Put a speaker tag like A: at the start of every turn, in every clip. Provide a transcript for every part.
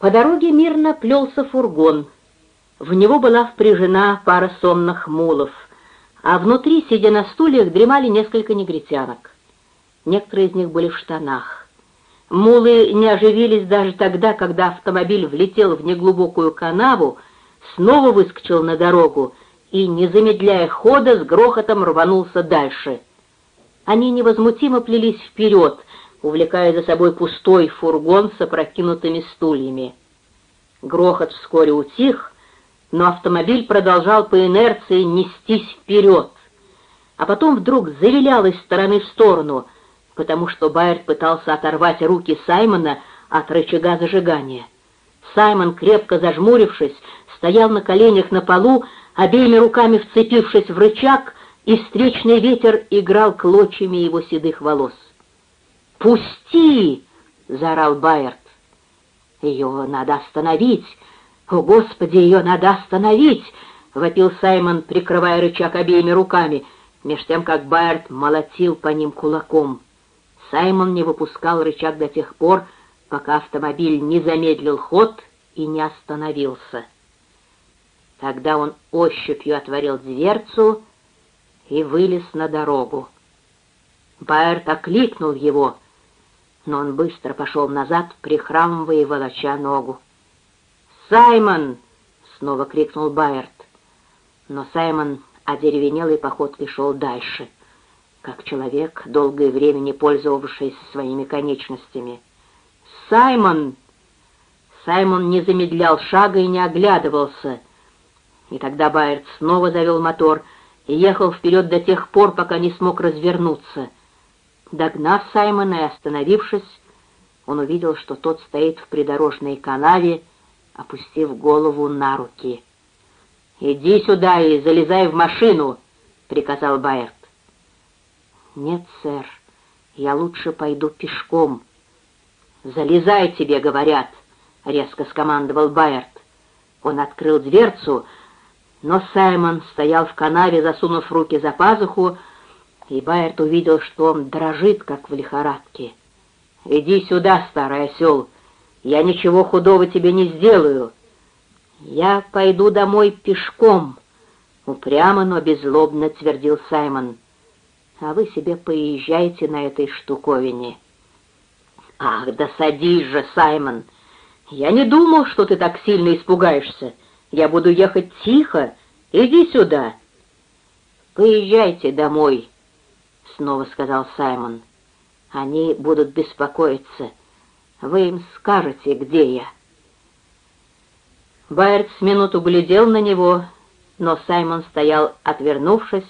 A: По дороге мирно плелся фургон. В него была впряжена пара сонных мулов, а внутри, сидя на стульях, дремали несколько негритянок. Некоторые из них были в штанах. Мулы не оживились даже тогда, когда автомобиль влетел в неглубокую канаву, снова выскочил на дорогу и, не замедляя хода, с грохотом рванулся дальше. Они невозмутимо плелись вперед, увлекая за собой пустой фургон с опрокинутыми стульями. Грохот вскоре утих, но автомобиль продолжал по инерции нестись вперед, а потом вдруг завилял из стороны в сторону, потому что Байерт пытался оторвать руки Саймона от рычага зажигания. Саймон, крепко зажмурившись, стоял на коленях на полу, обеими руками вцепившись в рычаг, и встречный ветер играл клочьями его седых волос. «Пусти!» — заорал Байерт. «Ее надо остановить! О, Господи, ее надо остановить!» — вопил Саймон, прикрывая рычаг обеими руками, меж тем, как Байерт молотил по ним кулаком. Саймон не выпускал рычаг до тех пор, пока автомобиль не замедлил ход и не остановился. Тогда он ощупью отворил дверцу и вылез на дорогу. Байерт окликнул его — но он быстро пошел назад, прихрамывая и волоча ногу. «Саймон!» — снова крикнул Байерт. Но Саймон одеревенелой походкой шел дальше, как человек, долгое время не пользовавшийся своими конечностями. «Саймон!» Саймон не замедлял шага и не оглядывался. И тогда Байерт снова завел мотор и ехал вперед до тех пор, пока не смог развернуться — Догнав Саймона и остановившись, он увидел, что тот стоит в придорожной канаве, опустив голову на руки. «Иди сюда и залезай в машину!» — приказал Байерт. «Нет, сэр, я лучше пойду пешком». «Залезай, тебе говорят!» — резко скомандовал Байерт. Он открыл дверцу, но Саймон стоял в канаве, засунув руки за пазуху, и Байерт увидел, что он дрожит, как в лихорадке. «Иди сюда, старый осел, я ничего худого тебе не сделаю. Я пойду домой пешком», — упрямо, но беззлобно твердил Саймон. «А вы себе поезжайте на этой штуковине». «Ах, да садись же, Саймон! Я не думал, что ты так сильно испугаешься. Я буду ехать тихо. Иди сюда». «Поезжайте домой», — снова сказал Саймон. «Они будут беспокоиться. Вы им скажете, где я». Байерт с минуту глядел на него, но Саймон стоял, отвернувшись,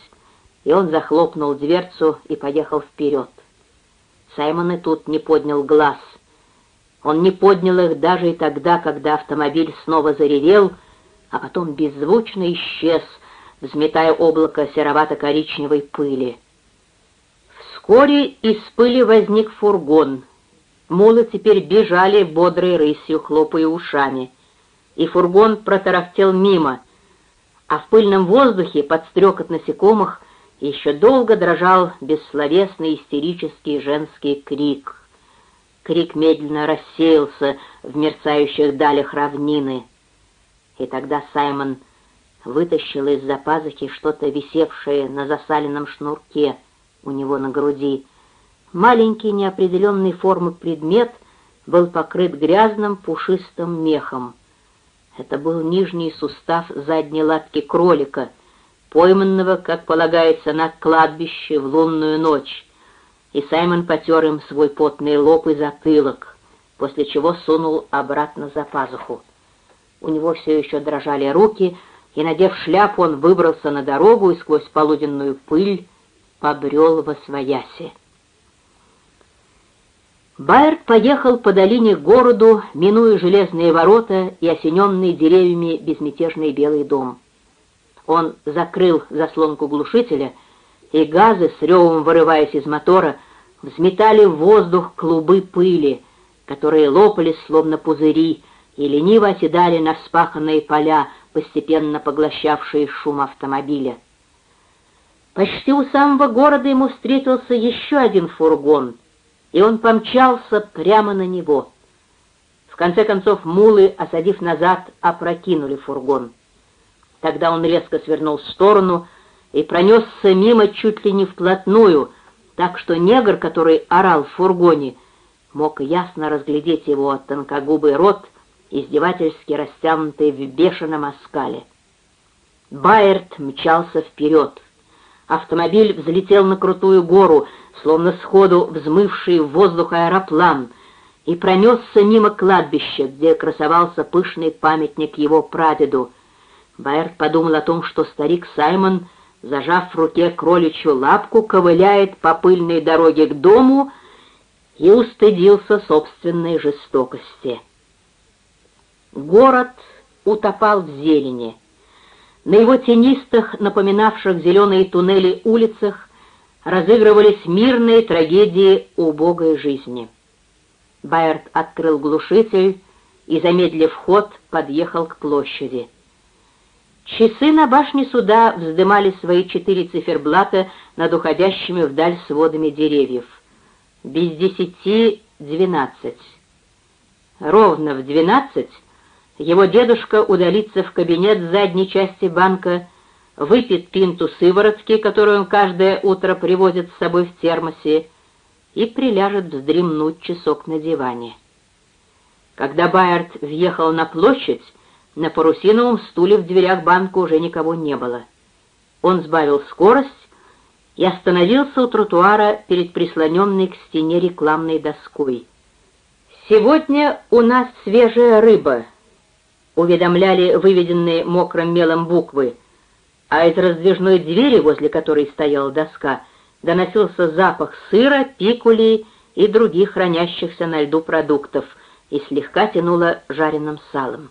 A: и он захлопнул дверцу и поехал вперед. Саймон и тут не поднял глаз. Он не поднял их даже и тогда, когда автомобиль снова заревел, а потом беззвучно исчез, взметая облако серовато-коричневой пыли. Вскоре из пыли возник фургон. Мулы теперь бежали бодрой рысью, хлопая ушами. И фургон протарахтел мимо, а в пыльном воздухе под стрекот насекомых еще долго дрожал бессловесный истерический женский крик. Крик медленно рассеялся в мерцающих далях равнины. И тогда Саймон вытащил из-за пазухи что-то висевшее на засаленном шнурке — у него на груди. Маленький неопределенной формы предмет был покрыт грязным пушистым мехом. Это был нижний сустав задней лапки кролика, пойманного, как полагается, на кладбище в лунную ночь, и Саймон потер им свой потный лоб и затылок, после чего сунул обратно за пазуху. У него все еще дрожали руки, и, надев шляпу, он выбрался на дорогу и сквозь полуденную пыль побрел во свояси. Байерт поехал по долине к городу, минуя железные ворота и осененный деревьями безмятежный белый дом. Он закрыл заслонку глушителя, и газы, с ревом вырываясь из мотора, взметали в воздух клубы пыли, которые лопались словно пузыри и лениво оседали на вспаханные поля, постепенно поглощавшие шум автомобиля. Почти у самого города ему встретился еще один фургон, и он помчался прямо на него. В конце концов мулы, осадив назад, опрокинули фургон. Тогда он резко свернул в сторону и пронесся мимо чуть ли не вплотную, так что негр, который орал в фургоне, мог ясно разглядеть его тонкогубый рот, издевательски растянутый в бешеном оскале. Байерт мчался вперед. Автомобиль взлетел на крутую гору, словно сходу взмывший в воздух аэроплан — и пронесся мимо кладбища, где красовался пышный памятник его прадеду. Байерт подумал о том, что старик Саймон, зажав в руке кроличью лапку, ковыляет по пыльной дороге к дому и устыдился собственной жестокости. Город утопал в зелени. На его тенистых, напоминавших зеленые туннели улицах, разыгрывались мирные трагедии убогой жизни. Байерт открыл глушитель и, замедлив ход, подъехал к площади. Часы на башне суда вздымали свои четыре циферблата над уходящими вдаль сводами деревьев. Без десяти двенадцать. Ровно в двенадцать его дедушка удалится в кабинет задней части банка, выпьет пинту сыворотки, которую он каждое утро привозит с собой в термосе, и приляжет вздремнуть часок на диване. Когда Байерт въехал на площадь, на парусиновом стуле в дверях банка уже никого не было. Он сбавил скорость и остановился у тротуара перед прислоненной к стене рекламной доской. «Сегодня у нас свежая рыба», — уведомляли выведенные мокрым мелом буквы, а из раздвижной двери, возле которой стояла доска, доносился запах сыра, пикули и других хранящихся на льду продуктов, и слегка тянуло жареным салом.